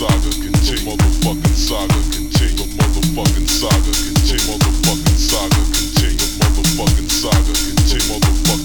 saga continue. Motherfucking saga continue. The motherfucking saga continue. Motherfucking saga continue. Motherfucking saga continue. Motherfucking